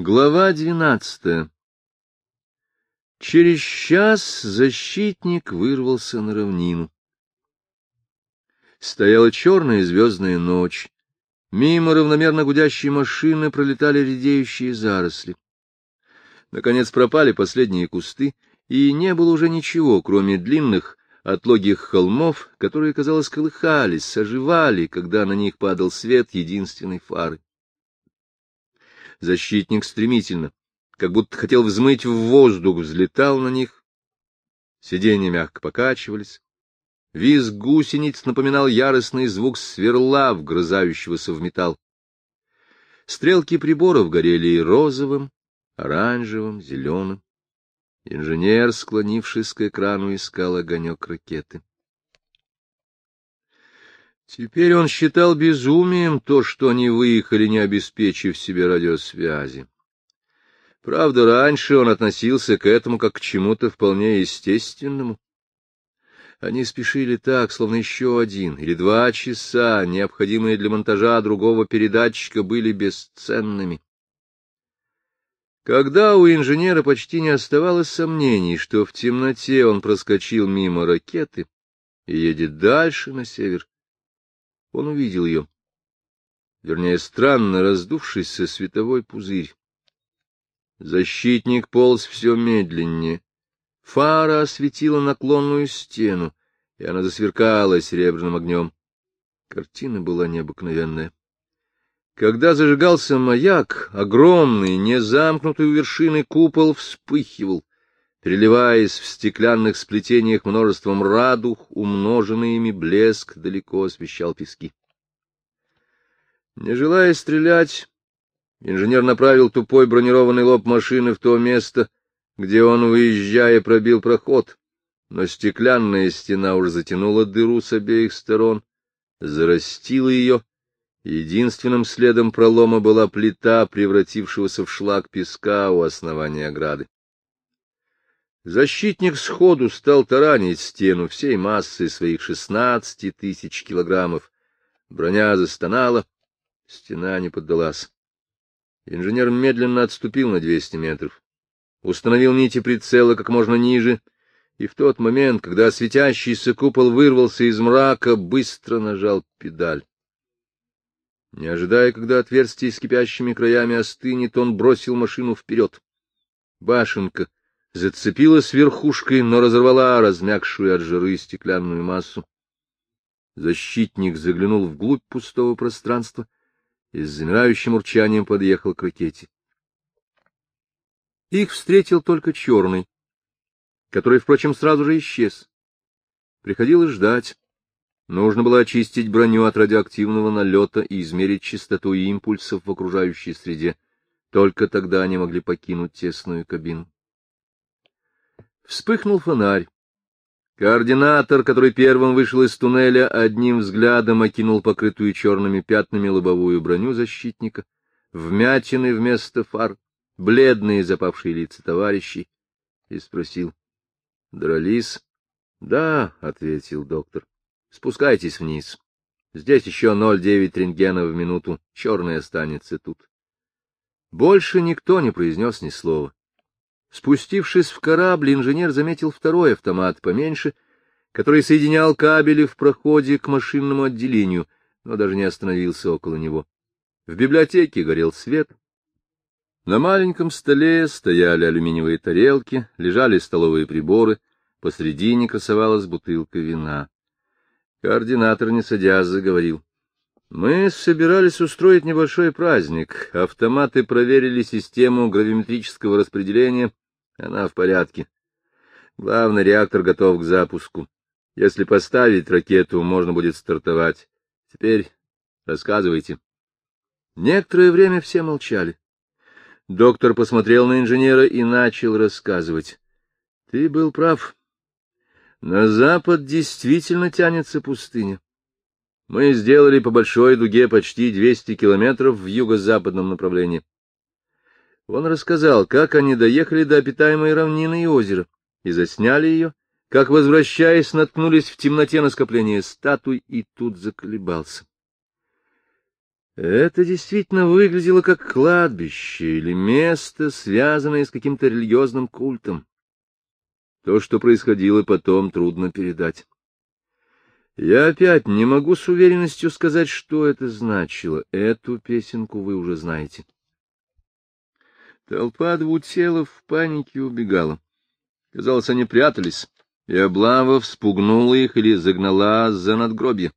Глава двенадцатая Через час защитник вырвался на равнину. Стояла черная звездная ночь. Мимо равномерно гудящей машины пролетали редеющие заросли. Наконец пропали последние кусты, и не было уже ничего, кроме длинных, отлогих холмов, которые, казалось, колыхались, оживали, когда на них падал свет единственной фары. Защитник стремительно, как будто хотел взмыть в воздух, взлетал на них. Сиденья мягко покачивались. Визг гусениц напоминал яростный звук сверла, вгрызающегося в металл. Стрелки приборов горели и розовым, оранжевым, зеленым. Инженер, склонившись к экрану, искал огонек ракеты. Теперь он считал безумием то, что они выехали, не обеспечив себе радиосвязи. Правда, раньше он относился к этому как к чему-то вполне естественному. Они спешили так, словно еще один или два часа, необходимые для монтажа другого передатчика, были бесценными. Когда у инженера почти не оставалось сомнений, что в темноте он проскочил мимо ракеты и едет дальше на север, он увидел ее. Вернее, странно раздувшийся световой пузырь. Защитник полз все медленнее. Фара осветила наклонную стену, и она засверкала серебряным огнем. Картина была необыкновенная. Когда зажигался маяк, огромный, незамкнутый у вершины купол вспыхивал, переливаясь в стеклянных сплетениях множеством радуг, умноженный ими блеск далеко освещал пески. Не желая стрелять, инженер направил тупой бронированный лоб машины в то место, где он, выезжая, пробил проход, но стеклянная стена уже затянула дыру с обеих сторон, зарастила ее, единственным следом пролома была плита, превратившегося в шлак песка у основания ограды. Защитник сходу стал таранить стену всей массой своих шестнадцати тысяч килограммов. Броня застонала, стена не поддалась. Инженер медленно отступил на двести метров, установил нити прицела как можно ниже, и в тот момент, когда светящийся купол вырвался из мрака, быстро нажал педаль. Не ожидая, когда отверстие с кипящими краями остынет, он бросил машину вперед. Башенка зацепилась верхушкой, но разорвала размягшую от жиры стеклянную массу. Защитник заглянул вглубь пустого пространства и с замирающим урчанием подъехал к ракете. Их встретил только черный, который, впрочем, сразу же исчез. Приходилось ждать. Нужно было очистить броню от радиоактивного налета и измерить частоту импульсов в окружающей среде. Только тогда они могли покинуть тесную кабину. Вспыхнул фонарь. Координатор, который первым вышел из туннеля, одним взглядом окинул покрытую черными пятнами лобовую броню защитника, вмятины вместо фар, бледные запавшие лица товарищей, и спросил. — Дрались? — Да, — ответил доктор. — Спускайтесь вниз. Здесь еще 0,9 рентгена в минуту, черный останется тут. Больше никто не произнес ни слова. Спустившись в корабль, инженер заметил второй автомат поменьше, который соединял кабели в проходе к машинному отделению, но даже не остановился около него. В библиотеке горел свет. На маленьком столе стояли алюминиевые тарелки, лежали столовые приборы, посредине красовалась бутылка вина. Координатор, не садясь, заговорил. Мы собирались устроить небольшой праздник. Автоматы проверили систему гравиметрического распределения. Она в порядке. Главный реактор готов к запуску. Если поставить ракету, можно будет стартовать. Теперь рассказывайте. Некоторое время все молчали. Доктор посмотрел на инженера и начал рассказывать. Ты был прав. На запад действительно тянется пустыня. Мы сделали по большой дуге почти 200 километров в юго-западном направлении. Он рассказал, как они доехали до обитаемой равнины и озера, и засняли ее, как, возвращаясь, наткнулись в темноте на скопление статуй, и тут заколебался. Это действительно выглядело как кладбище или место, связанное с каким-то религиозным культом. То, что происходило потом, трудно передать. Я опять не могу с уверенностью сказать, что это значило. Эту песенку вы уже знаете. Толпа двутелов в панике убегала. Казалось, они прятались, и облава вспугнула их или загнала за надгробье.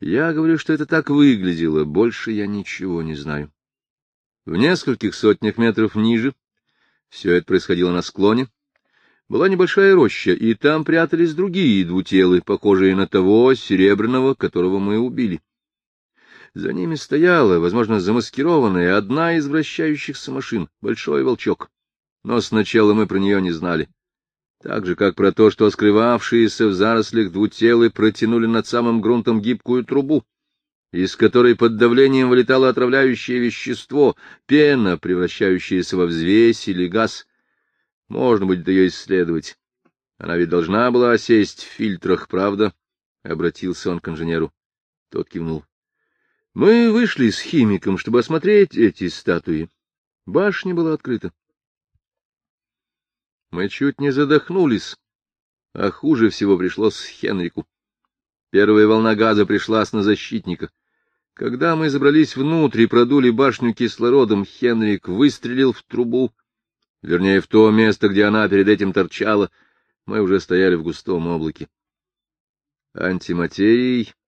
Я говорю, что это так выглядело, больше я ничего не знаю. В нескольких сотнях метров ниже, все это происходило на склоне, была небольшая роща, и там прятались другие двутелы, похожие на того серебряного, которого мы убили. За ними стояла, возможно, замаскированная, одна из вращающихся машин, большой волчок. Но сначала мы про нее не знали. Так же, как про то, что скрывавшиеся в зарослях двутелы протянули над самым грунтом гибкую трубу, из которой под давлением вылетало отравляющее вещество, пена, превращающаяся во взвесь или газ — можно будет ее исследовать. Она ведь должна была осесть в фильтрах, правда? — обратился он к инженеру. Тот кивнул. — Мы вышли с химиком, чтобы осмотреть эти статуи. Башня была открыта. Мы чуть не задохнулись, а хуже всего пришлось Хенрику. Первая волна газа пришлась на защитника. Когда мы забрались внутрь и продули башню кислородом, Хенрик выстрелил в трубу, вернее, в то место, где она перед этим торчала, мы уже стояли в густом облаке. — Антиматерией? —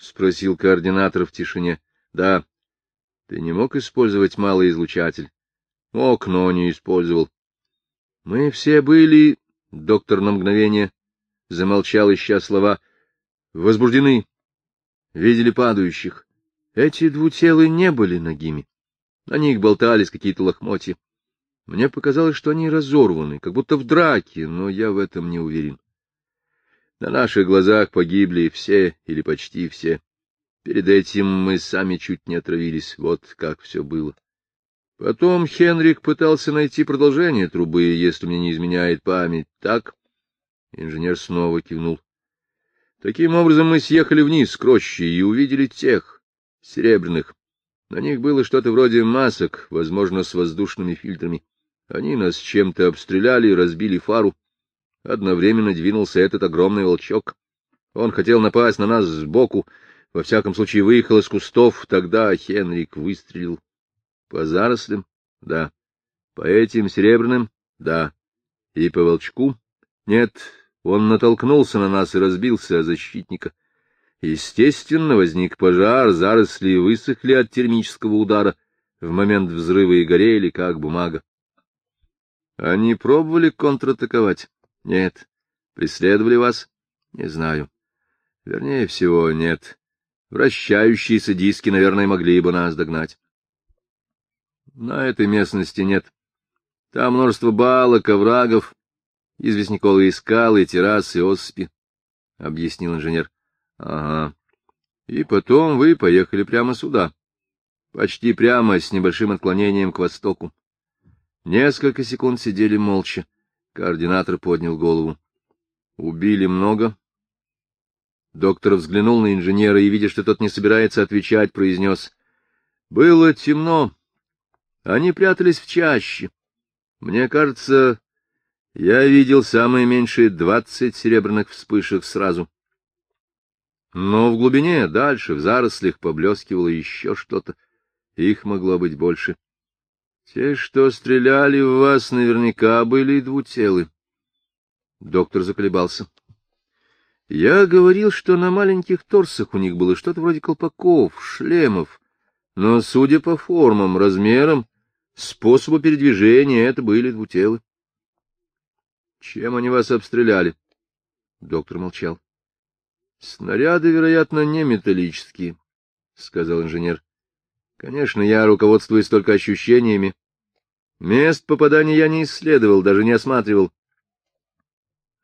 спросил координатор в тишине. — Да. — Ты не мог использовать малый излучатель? — Мог, но не использовал. — Мы все были... — доктор на мгновение замолчал, ища слова. — Возбуждены. Видели падающих. Эти двутелы не были ногими. На них болтались какие-то лохмотья. Мне показалось, что они разорваны, как будто в драке, но я в этом не уверен. На наших глазах погибли все или почти все. Перед этим мы сами чуть не отравились. Вот как все было. Потом Хенрик пытался найти продолжение трубы, если мне не изменяет память. Так? Инженер снова кивнул. Таким образом мы съехали вниз к роще и увидели тех, серебряных. На них было что-то вроде масок, возможно, с воздушными фильтрами. Они нас чем-то обстреляли, разбили фару. Одновременно двинулся этот огромный волчок. Он хотел напасть на нас сбоку, во всяком случае выехал из кустов, тогда Хенрик выстрелил. По зарослям? Да. По этим серебряным? Да. И по волчку? Нет, он натолкнулся на нас и разбился о защитника. Естественно, возник пожар, заросли высохли от термического удара, в момент взрыва и горели, как бумага. Они пробовали контратаковать? Нет. Преследовали вас? Не знаю. Вернее всего, нет. Вращающиеся диски, наверное, могли бы нас догнать. На этой местности нет. Там множество балок, оврагов, известняковые скалы, террасы, оспи, — объяснил инженер. — Ага. И потом вы поехали прямо сюда. Почти прямо, с небольшим отклонением к востоку. Несколько секунд сидели молча. Координатор поднял голову. Убили много. Доктор взглянул на инженера и, видя, что тот не собирается отвечать, произнес. Было темно. Они прятались в чаще. Мне кажется, я видел самые меньшие двадцать серебряных вспышек сразу. Но в глубине, дальше, в зарослях, поблескивало еще что-то. Их могло быть больше. Те, что стреляли в вас, наверняка были двутелы. Доктор заколебался. Я говорил, что на маленьких торсах у них было что-то вроде колпаков, шлемов, но, судя по формам, размерам, способу передвижения, это были двутелы. Чем они вас обстреляли? Доктор молчал. Снаряды, вероятно, не металлические, — сказал инженер. Конечно, я руководствуюсь только ощущениями. Мест попадания я не исследовал, даже не осматривал.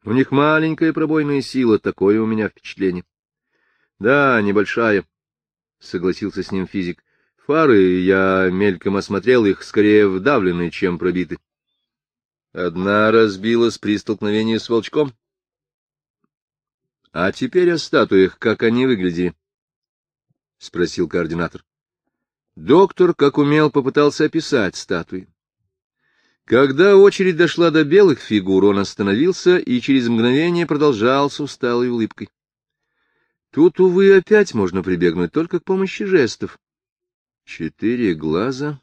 У них маленькая пробойная сила, такое у меня впечатление. Да, небольшая, — согласился с ним физик. Фары, я мельком осмотрел их, скорее вдавлены, чем пробиты. Одна разбилась при столкновении с волчком. — А теперь о статуях, как они выглядели? — спросил координатор. Доктор, как умел, попытался описать статуи. Когда очередь дошла до белых фигур, он остановился и через мгновение продолжал с усталой улыбкой. Тут, увы, опять можно прибегнуть только к помощи жестов. Четыре глаза,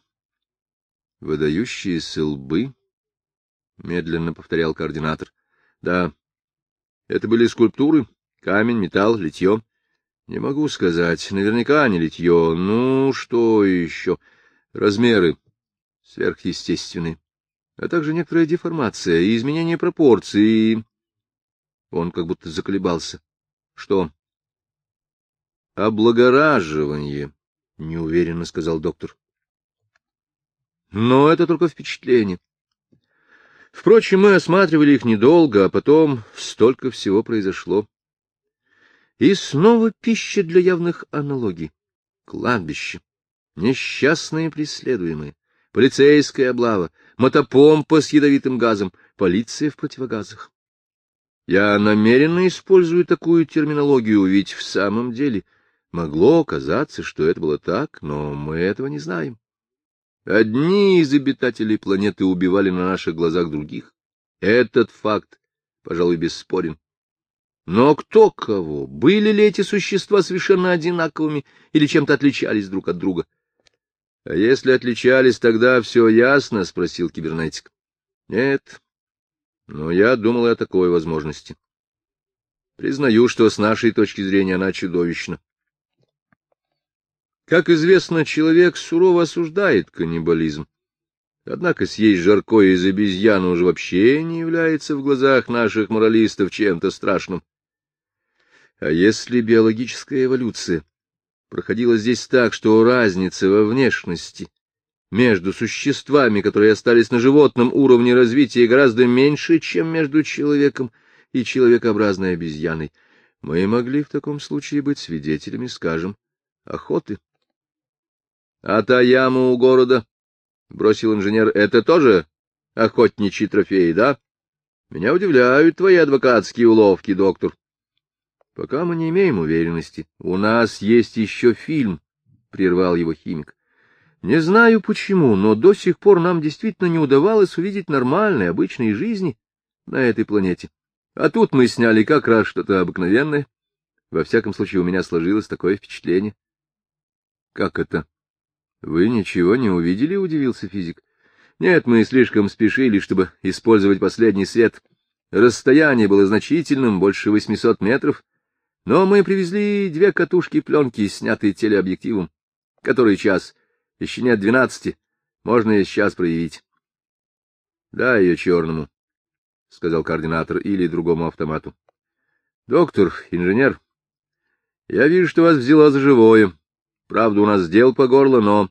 выдающиеся лбы, — медленно повторял координатор. — Да, это были скульптуры, камень, металл, литье. Не могу сказать, наверняка не литье. Ну, что еще? Размеры сверхъестественные, а также некоторая деформация и изменение пропорций. Он как будто заколебался. Что? Облагораживание, — неуверенно сказал доктор. Но это только впечатление. Впрочем, мы осматривали их недолго, а потом столько всего произошло. И снова пища для явных аналогий. Кладбище, несчастные преследуемые, полицейская облава, мотопомпа с ядовитым газом, полиция в противогазах. Я намеренно использую такую терминологию, ведь в самом деле могло казаться, что это было так, но мы этого не знаем. Одни из обитателей планеты убивали на наших глазах других. Этот факт, пожалуй, бесспорен. Но кто кого? Были ли эти существа совершенно одинаковыми или чем-то отличались друг от друга? — А если отличались, тогда все ясно? — спросил кибернетик. — Нет. Но я думал о такой возможности. Признаю, что с нашей точки зрения она чудовищна. Как известно, человек сурово осуждает каннибализм. Однако съесть жаркое из обезьяны уже вообще не является в глазах наших моралистов чем-то страшным. А если биологическая эволюция проходила здесь так, что разница во внешности между существами, которые остались на животном уровне развития, гораздо меньше, чем между человеком и человекообразной обезьяной, мы могли в таком случае быть свидетелями, скажем, охоты. А та яма у города, — бросил инженер, — это тоже охотничьи трофеи, да? Меня удивляют твои адвокатские уловки, доктор. Пока мы не имеем уверенности. У нас есть еще фильм, — прервал его химик. Не знаю почему, но до сих пор нам действительно не удавалось увидеть нормальной, обычной жизни на этой планете. А тут мы сняли как раз что-то обыкновенное. Во всяком случае, у меня сложилось такое впечатление. — Как это? Вы ничего не увидели? — удивился физик. — Нет, мы слишком спешили, чтобы использовать последний свет. Расстояние было значительным, больше восьмисот метров, но мы привезли две катушки пленки, снятые телеобъективом. Который час? Еще нет двенадцати. Можно и сейчас проявить. — Да, ее черному, — сказал координатор, — или другому автомату. — Доктор, инженер, я вижу, что вас взяло за живое. Правда, у нас дел по горло, но...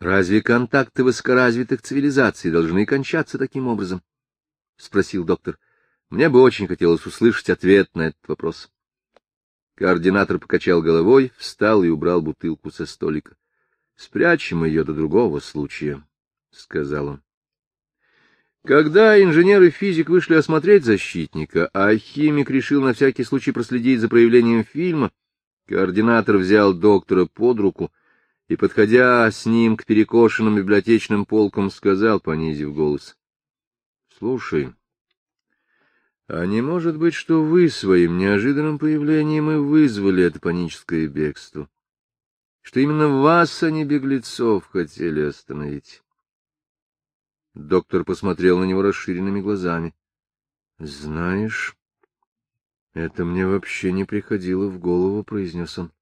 Разве контакты высокоразвитых цивилизаций должны кончаться таким образом? — спросил доктор. — Мне бы очень хотелось услышать ответ на этот вопрос. Координатор покачал головой, встал и убрал бутылку со столика. — Спрячем ее до другого случая, — сказал он. Когда инженер и физик вышли осмотреть защитника, а химик решил на всякий случай проследить за проявлением фильма, координатор взял доктора под руку — и, подходя с ним к перекошенным библиотечным полкам, сказал, понизив голос. — Слушай, а не может быть, что вы своим неожиданным появлением и вызвали это паническое бегство? Что именно вас, а не беглецов, хотели остановить? Доктор посмотрел на него расширенными глазами. — Знаешь, это мне вообще не приходило в голову, — произнес он.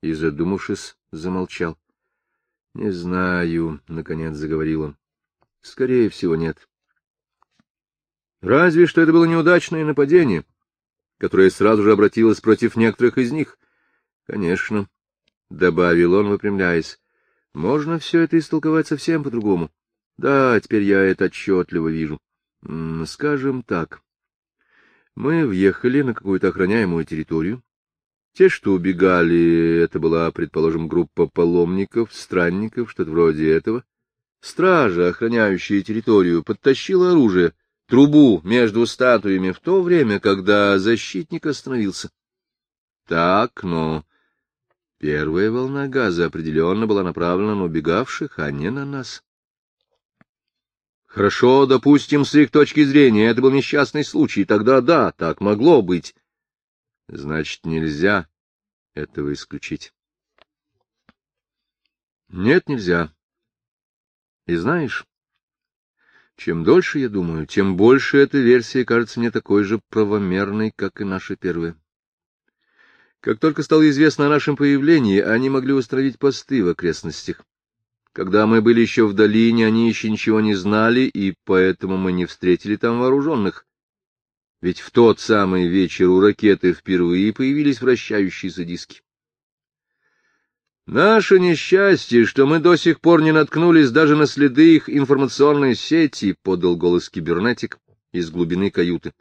И, задумавшись, замолчал. — Не знаю, — наконец заговорил он. — Скорее всего, нет. Разве что это было неудачное нападение, которое сразу же обратилось против некоторых из них. Конечно, — добавил он, выпрямляясь, — можно все это истолковать совсем по-другому. Да, теперь я это отчетливо вижу. Скажем так, мы въехали на какую-то охраняемую территорию, те, что убегали, это была, предположим, группа паломников, странников, что-то вроде этого. Стража, охраняющая территорию, подтащила оружие, трубу между статуями в то время, когда защитник остановился. Так, но Первая волна газа определенно была направлена на убегавших, а не на нас. Хорошо, допустим, с их точки зрения, это был несчастный случай, тогда да, так могло быть. Значит, нельзя этого исключить. Нет, нельзя. И знаешь, чем дольше я думаю, тем больше эта версия кажется мне такой же правомерной, как и наша первая. Как только стало известно о нашем появлении, они могли установить посты в окрестностях. Когда мы были еще в долине, они еще ничего не знали, и поэтому мы не встретили там вооруженных. Ведь в тот самый вечер у ракеты впервые появились вращающиеся диски. Наше несчастье, что мы до сих пор не наткнулись даже на следы их информационной сети, — подал голос кибернетик из глубины каюты.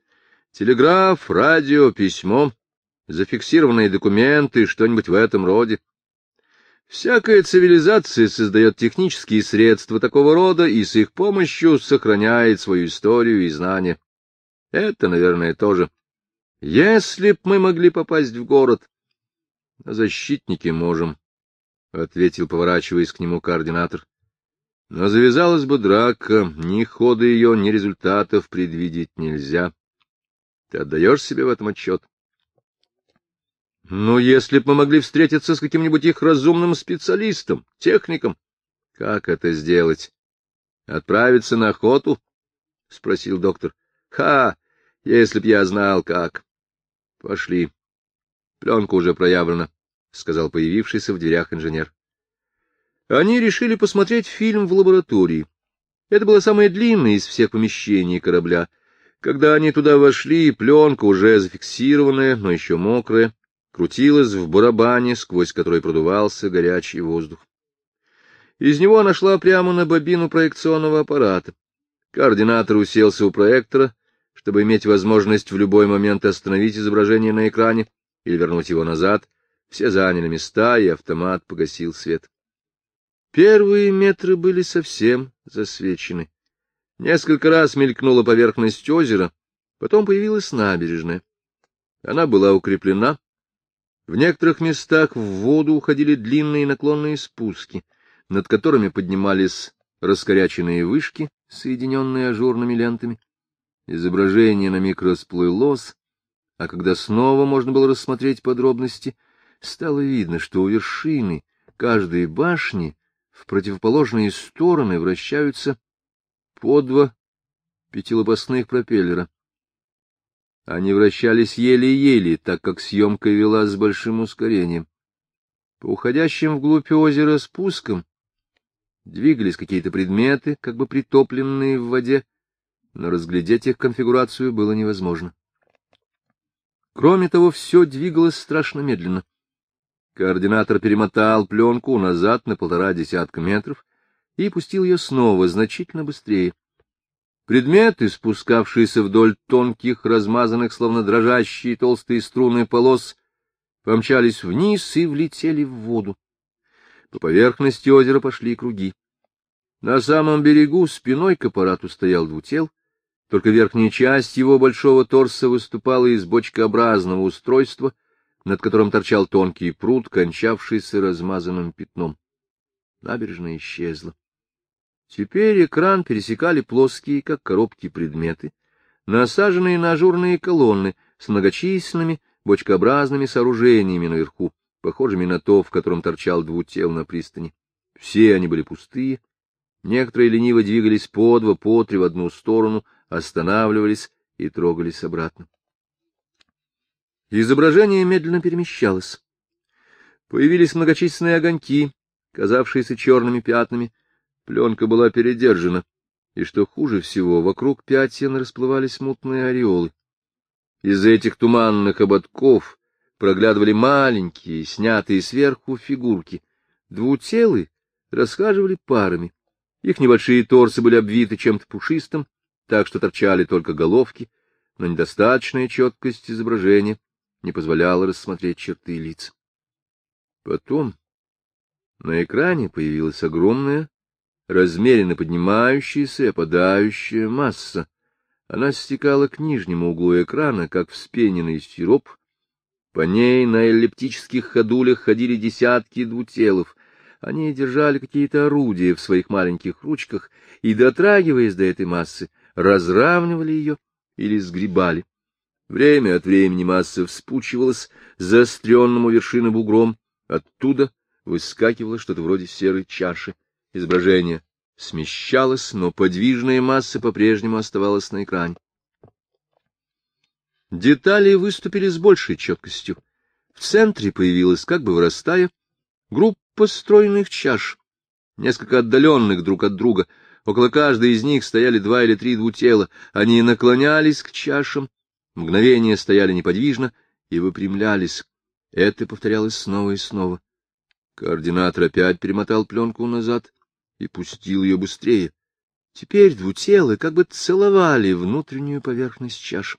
Телеграф, радио, письмо, зафиксированные документы, что-нибудь в этом роде. Всякая цивилизация создает технические средства такого рода и с их помощью сохраняет свою историю и знания. Это, наверное, тоже. Если б мы могли попасть в город, защитники можем, — ответил, поворачиваясь к нему координатор. Но завязалась бы драка, ни хода ее, ни результатов предвидеть нельзя. Ты отдаешь себе в этом отчет? Ну, если бы мы могли встретиться с каким-нибудь их разумным специалистом, техником. Как это сделать? Отправиться на охоту? — спросил доктор. — Ха! Если б я знал, как. — Пошли. Пленка уже проявлена. — сказал появившийся в дверях инженер. Они решили посмотреть фильм в лаборатории. Это было самое длинное из всех помещений корабля. Когда они туда вошли, пленка, уже зафиксированная, но еще мокрая, крутилась в барабане, сквозь который продувался горячий воздух. Из него она шла прямо на бобину проекционного аппарата. Координатор уселся у проектора, чтобы иметь возможность в любой момент остановить изображение на экране или вернуть его назад, все заняли места, и автомат погасил свет. Первые метры были совсем засвечены. Несколько раз мелькнула поверхность озера, потом появилась набережная. Она была укреплена. В некоторых местах в воду уходили длинные наклонные спуски, над которыми поднимались раскоряченные вышки, соединенные ажурными лентами. Изображение на миг расплылось, а когда снова можно было рассмотреть подробности — стало видно, что у вершины каждой башни в противоположные стороны вращаются по два пятилопастных пропеллера. Они вращались еле-еле, так как съемка велась с большим ускорением. По уходящим вглубь озера спускам двигались какие-то предметы, как бы притопленные в воде, но разглядеть их конфигурацию было невозможно. Кроме того, все двигалось страшно медленно. Координатор перемотал пленку назад на полтора десятка метров и пустил ее снова значительно быстрее. Предметы, спускавшиеся вдоль тонких, размазанных, словно дрожащие толстые струны полос, помчались вниз и влетели в воду. По поверхности озера пошли круги. На самом берегу спиной к аппарату стоял двутел, только верхняя часть его большого торса выступала из бочкообразного устройства — над которым торчал тонкий пруд, кончавшийся размазанным пятном. Набережная исчезла. Теперь экран пересекали плоские, как коробки, предметы, насаженные на ажурные колонны с многочисленными бочкообразными сооружениями наверху, похожими на то, в котором торчал двутел на пристани. Все они были пустые, некоторые лениво двигались по два, по три в одну сторону, останавливались и трогались обратно. Изображение медленно перемещалось. Появились многочисленные огоньки, казавшиеся черными пятнами. Пленка была передержана, и, что хуже всего, вокруг пятен расплывались мутные ореолы. Из-за этих туманных ободков проглядывали маленькие, снятые сверху фигурки. Двутелы расхаживали парами. Их небольшие торсы были обвиты чем-то пушистым, так что торчали только головки, но недостаточная четкость изображения не позволяло рассмотреть черты лиц. Потом на экране появилась огромная, размеренно поднимающаяся и опадающая масса. Она стекала к нижнему углу экрана, как вспененный сироп, По ней на эллиптических ходулях ходили десятки двутелов. Они держали какие-то орудия в своих маленьких ручках и, дотрагиваясь до этой массы, разравнивали ее или сгребали. Время от времени масса вспучивалась заостренным у вершины бугром, оттуда выскакивало что-то вроде серой чаши. Изображение смещалось, но подвижная масса по-прежнему оставалась на экране. Детали выступили с большей четкостью. В центре появилась, как бы вырастая, группа стройных чаш, несколько отдаленных друг от друга. Около каждой из них стояли два или три двутела. Они наклонялись к чашам, мгновение стояли неподвижно и выпрямлялись. Это повторялось снова и снова. Координатор опять перемотал пленку назад и пустил ее быстрее. Теперь двутелы как бы целовали внутреннюю поверхность чаш.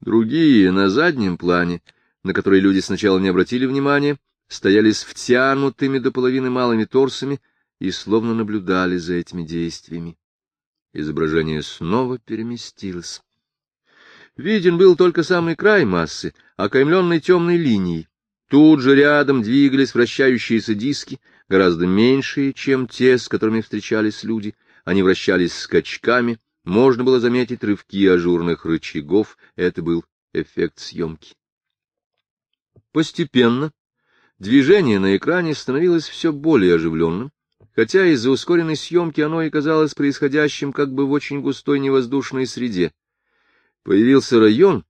Другие, на заднем плане, на которые люди сначала не обратили внимания, стояли с втянутыми до половины малыми торсами и словно наблюдали за этими действиями. Изображение снова переместилось. Виден был только самый край массы, окаймленный темной линией. Тут же рядом двигались вращающиеся диски, гораздо меньшие, чем те, с которыми встречались люди. Они вращались скачками, можно было заметить рывки ажурных рычагов, это был эффект съемки. Постепенно движение на экране становилось все более оживленным, хотя из-за ускоренной съемки оно и казалось происходящим как бы в очень густой невоздушной среде. Появился район,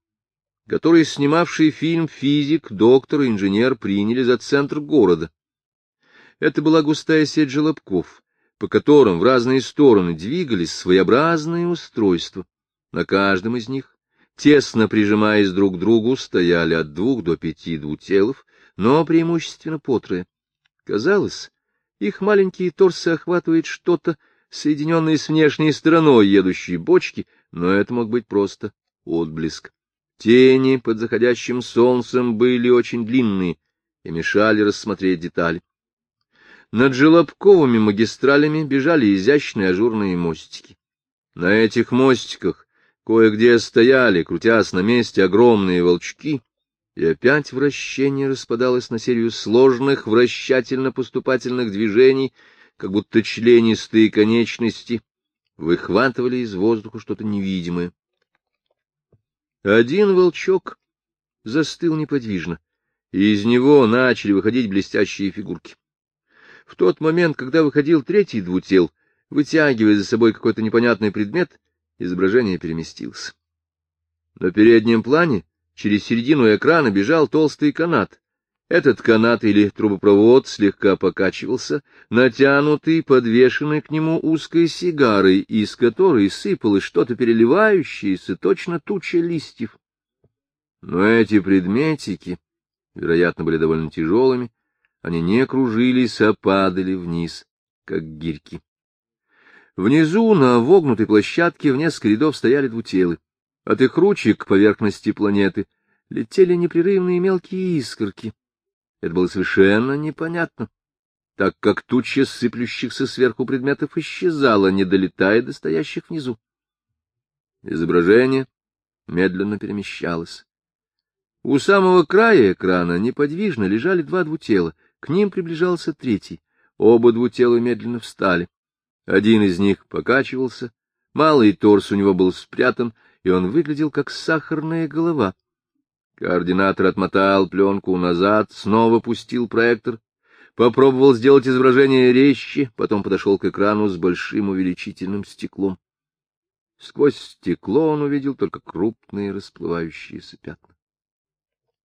который снимавший фильм физик, доктор и инженер приняли за центр города. Это была густая сеть желобков, по которым в разные стороны двигались своеобразные устройства. На каждом из них, тесно прижимаясь друг к другу, стояли от двух до пяти двутелов, но преимущественно по трое. Казалось, их маленькие торсы охватывает что-то, соединенное с внешней стороной едущей бочки, но это мог быть просто отблеск. Тени под заходящим солнцем были очень длинные и мешали рассмотреть детали. Над желобковыми магистралями бежали изящные ажурные мостики. На этих мостиках кое-где стояли, крутясь на месте, огромные волчки, и опять вращение распадалось на серию сложных вращательно-поступательных движений, как будто членистые конечности выхватывали из воздуха что-то невидимое. Один волчок застыл неподвижно, и из него начали выходить блестящие фигурки. В тот момент, когда выходил третий двутел, вытягивая за собой какой-то непонятный предмет, изображение переместилось. На переднем плане через середину экрана бежал толстый канат, этот канат или трубопровод слегка покачивался, натянутый, подвешенный к нему узкой сигарой, из которой сыпалось что-то переливающееся, точно туча листьев. Но эти предметики, вероятно, были довольно тяжелыми, они не кружились, а падали вниз, как гирьки. Внизу, на вогнутой площадке, в несколько рядов стояли двутелы. От их ручек к поверхности планеты летели непрерывные мелкие искорки. Это было совершенно непонятно, так как туча сыплющихся сверху предметов исчезала, не долетая до стоящих внизу. Изображение медленно перемещалось. У самого края экрана неподвижно лежали два двутела, к ним приближался третий. Оба двутела медленно встали. Один из них покачивался, малый торс у него был спрятан, и он выглядел как сахарная голова, Координатор отмотал пленку назад, снова пустил проектор, попробовал сделать изображение резче, потом подошел к экрану с большим увеличительным стеклом. Сквозь стекло он увидел только крупные расплывающиеся пятна.